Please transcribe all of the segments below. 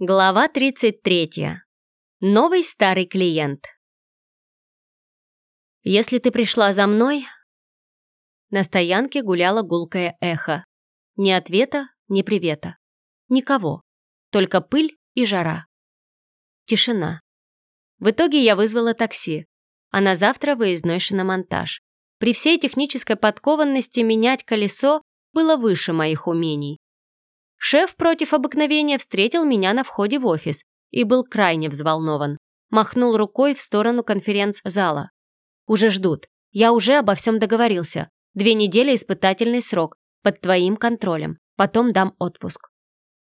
Глава 33. Новый старый клиент. Если ты пришла за мной... На стоянке гуляло гулкое эхо. Ни ответа, ни привета. Никого. Только пыль и жара. Тишина. В итоге я вызвала такси, а на завтра выездной шиномонтаж. При всей технической подкованности менять колесо было выше моих умений. Шеф против обыкновения встретил меня на входе в офис и был крайне взволнован. Махнул рукой в сторону конференц-зала. «Уже ждут. Я уже обо всем договорился. Две недели испытательный срок. Под твоим контролем. Потом дам отпуск».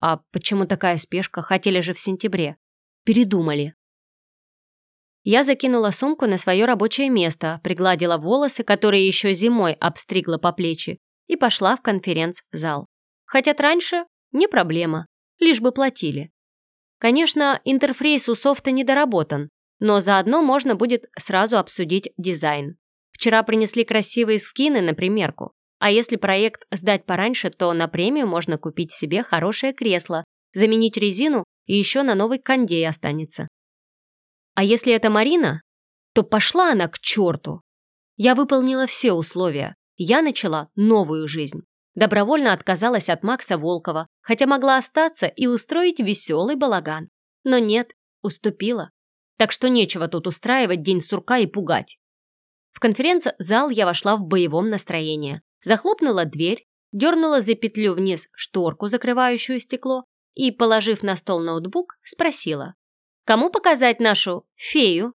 «А почему такая спешка? Хотели же в сентябре». «Передумали». Я закинула сумку на свое рабочее место, пригладила волосы, которые еще зимой обстригла по плечи, и пошла в конференц-зал. Хотят раньше – не проблема, лишь бы платили. Конечно, интерфейс у софта недоработан, но заодно можно будет сразу обсудить дизайн. Вчера принесли красивые скины на примерку, а если проект сдать пораньше, то на премию можно купить себе хорошее кресло, заменить резину и еще на новый кондей останется. А если это Марина, то пошла она к черту. Я выполнила все условия, я начала новую жизнь. Добровольно отказалась от Макса Волкова, хотя могла остаться и устроить веселый балаган. Но нет, уступила. Так что нечего тут устраивать день сурка и пугать. В конференц-зал я вошла в боевом настроении. Захлопнула дверь, дернула за петлю вниз шторку, закрывающую стекло, и, положив на стол ноутбук, спросила. «Кому показать нашу фею?»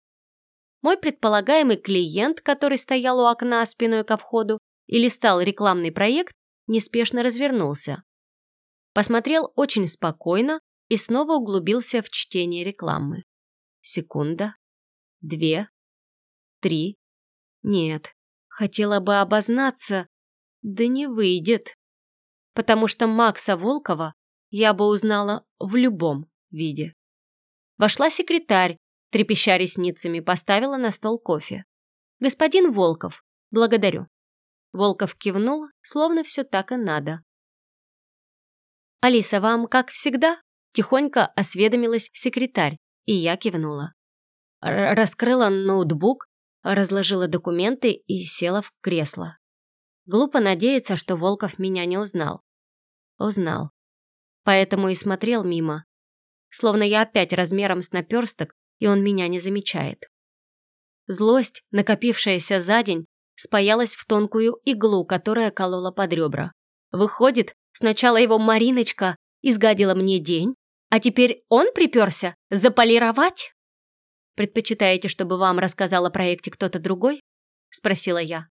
Мой предполагаемый клиент, который стоял у окна спиной ко входу, и листал рекламный проект, неспешно развернулся. Посмотрел очень спокойно и снова углубился в чтение рекламы. Секунда, две, три. Нет, хотела бы обознаться, да не выйдет. Потому что Макса Волкова я бы узнала в любом виде. Вошла секретарь, трепеща ресницами, поставила на стол кофе. «Господин Волков, благодарю». Волков кивнул, словно все так и надо. «Алиса, вам как всегда?» Тихонько осведомилась секретарь, и я кивнула. Р раскрыла ноутбук, разложила документы и села в кресло. Глупо надеяться, что Волков меня не узнал. Узнал. Поэтому и смотрел мимо. Словно я опять размером с наперсток, и он меня не замечает. Злость, накопившаяся за день, спаялась в тонкую иглу, которая колола под ребра. Выходит, сначала его Мариночка изгадила мне день, а теперь он приперся заполировать? Предпочитаете, чтобы вам рассказал о проекте кто-то другой? Спросила я.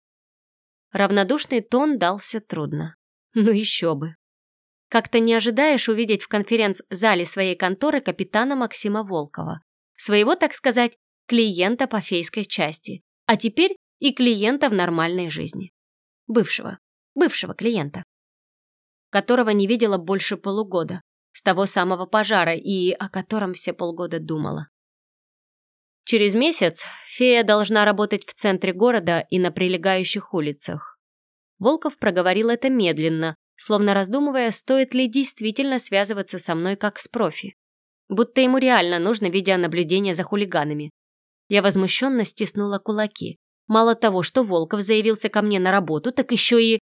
Равнодушный тон дался трудно. Ну еще бы. Как-то не ожидаешь увидеть в конференц-зале своей конторы капитана Максима Волкова. Своего, так сказать, клиента по фейской части. А теперь и клиента в нормальной жизни. Бывшего, бывшего клиента. Которого не видела больше полугода, с того самого пожара и о котором все полгода думала. Через месяц фея должна работать в центре города и на прилегающих улицах. Волков проговорил это медленно, словно раздумывая, стоит ли действительно связываться со мной как с профи. Будто ему реально нужно видеонаблюдение за хулиганами. Я возмущенно стиснула кулаки. Мало того, что Волков заявился ко мне на работу, так еще и...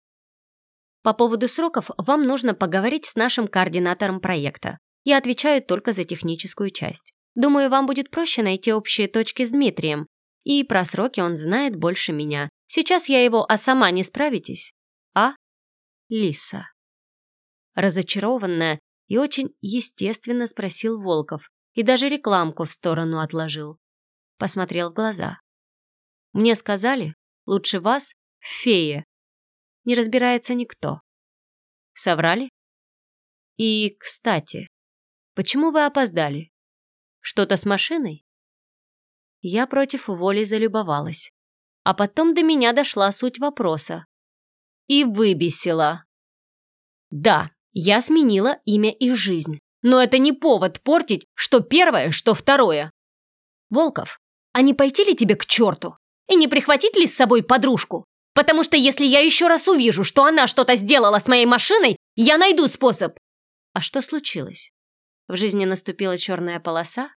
По поводу сроков вам нужно поговорить с нашим координатором проекта. Я отвечаю только за техническую часть. Думаю, вам будет проще найти общие точки с Дмитрием. И про сроки он знает больше меня. Сейчас я его, а сама не справитесь? А? Лиса. Разочарованная и очень естественно спросил Волков. И даже рекламку в сторону отложил. Посмотрел в глаза. Мне сказали, лучше вас в фее. Не разбирается никто. Соврали? И, кстати, почему вы опоздали? Что-то с машиной? Я против воли залюбовалась. А потом до меня дошла суть вопроса. И выбесила. Да, я сменила имя и жизнь. Но это не повод портить что первое, что второе. Волков, а не пойти ли тебе к черту? И не прихватить ли с собой подружку? Потому что если я еще раз увижу, что она что-то сделала с моей машиной, я найду способ. А что случилось? В жизни наступила черная полоса?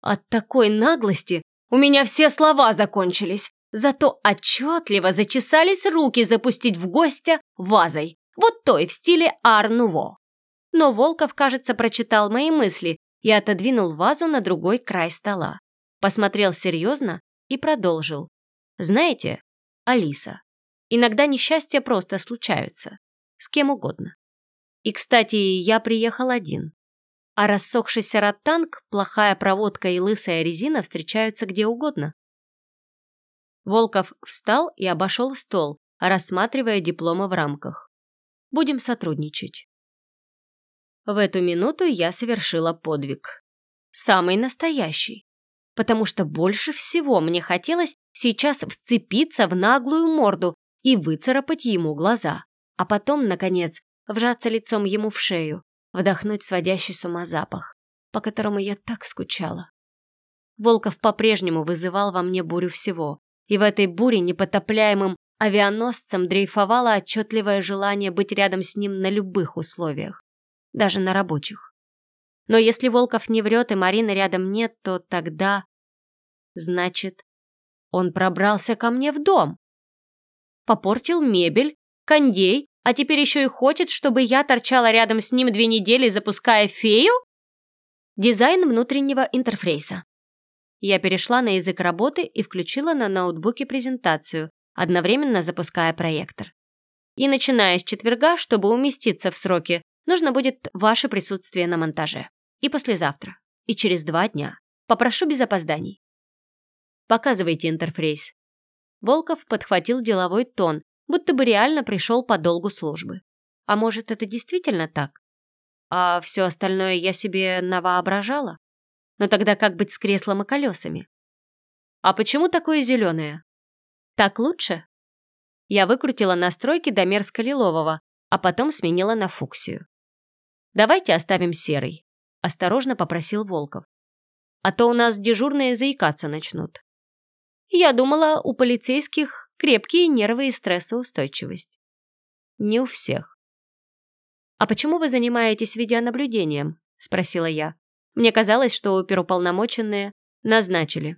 От такой наглости у меня все слова закончились, зато отчетливо зачесались руки запустить в гостя вазой, вот той в стиле Ар-Нуво. Но Волков, кажется, прочитал мои мысли и отодвинул вазу на другой край стола. Посмотрел серьезно и продолжил. «Знаете, Алиса, иногда несчастья просто случаются. С кем угодно. И, кстати, я приехал один. А рассохшийся ротанг, плохая проводка и лысая резина встречаются где угодно. Волков встал и обошел стол, рассматривая дипломы в рамках. Будем сотрудничать. В эту минуту я совершила подвиг. Самый настоящий. Потому что больше всего мне хотелось сейчас вцепиться в наглую морду и выцарапать ему глаза, а потом, наконец, вжаться лицом ему в шею, вдохнуть сводящий с ума запах, по которому я так скучала. Волков по-прежнему вызывал во мне бурю всего, и в этой буре непотопляемым авианосцем дрейфовало отчетливое желание быть рядом с ним на любых условиях, даже на рабочих. Но если Волков не врет и Марины рядом нет, то тогда... Значит, он пробрался ко мне в дом. Попортил мебель, кондей, а теперь еще и хочет, чтобы я торчала рядом с ним две недели, запуская фею? Дизайн внутреннего интерфейса. Я перешла на язык работы и включила на ноутбуке презентацию, одновременно запуская проектор. И начиная с четверга, чтобы уместиться в сроки, нужно будет ваше присутствие на монтаже. И послезавтра, и через два дня. Попрошу без опозданий. Показывайте интерфейс. Волков подхватил деловой тон, будто бы реально пришел по долгу службы. А может, это действительно так? А все остальное я себе навоображала? Но тогда как быть с креслом и колесами? А почему такое зеленое? Так лучше? Я выкрутила настройки до мерзко-лилового, а потом сменила на фуксию. «Давайте оставим серый», — осторожно попросил Волков. «А то у нас дежурные заикаться начнут». Я думала, у полицейских крепкие нервы и стрессоустойчивость. Не у всех. «А почему вы занимаетесь видеонаблюдением?» – спросила я. Мне казалось, что оперуполномоченные назначили.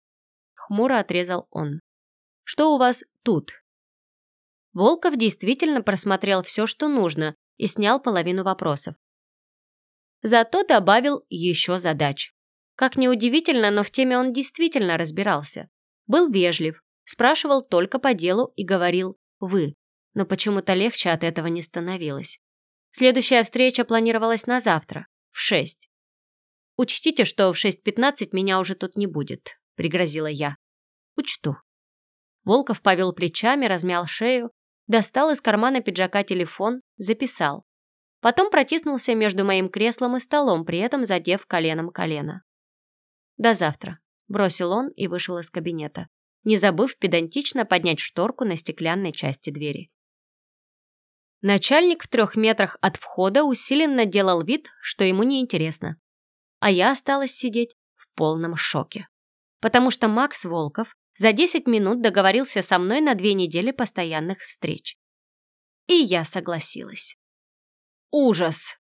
Хмуро отрезал он. «Что у вас тут?» Волков действительно просмотрел все, что нужно, и снял половину вопросов. Зато добавил еще задач. Как неудивительно, но в теме он действительно разбирался. Был вежлив, спрашивал только по делу и говорил «вы», но почему-то легче от этого не становилось. Следующая встреча планировалась на завтра, в шесть. «Учтите, что в 6.15 меня уже тут не будет», — пригрозила я. «Учту». Волков повел плечами, размял шею, достал из кармана пиджака телефон, записал. Потом протиснулся между моим креслом и столом, при этом задев коленом колено. «До завтра», — бросил он и вышел из кабинета не забыв педантично поднять шторку на стеклянной части двери. Начальник в трех метрах от входа усиленно делал вид, что ему неинтересно. А я осталась сидеть в полном шоке. Потому что Макс Волков за 10 минут договорился со мной на две недели постоянных встреч. И я согласилась. Ужас!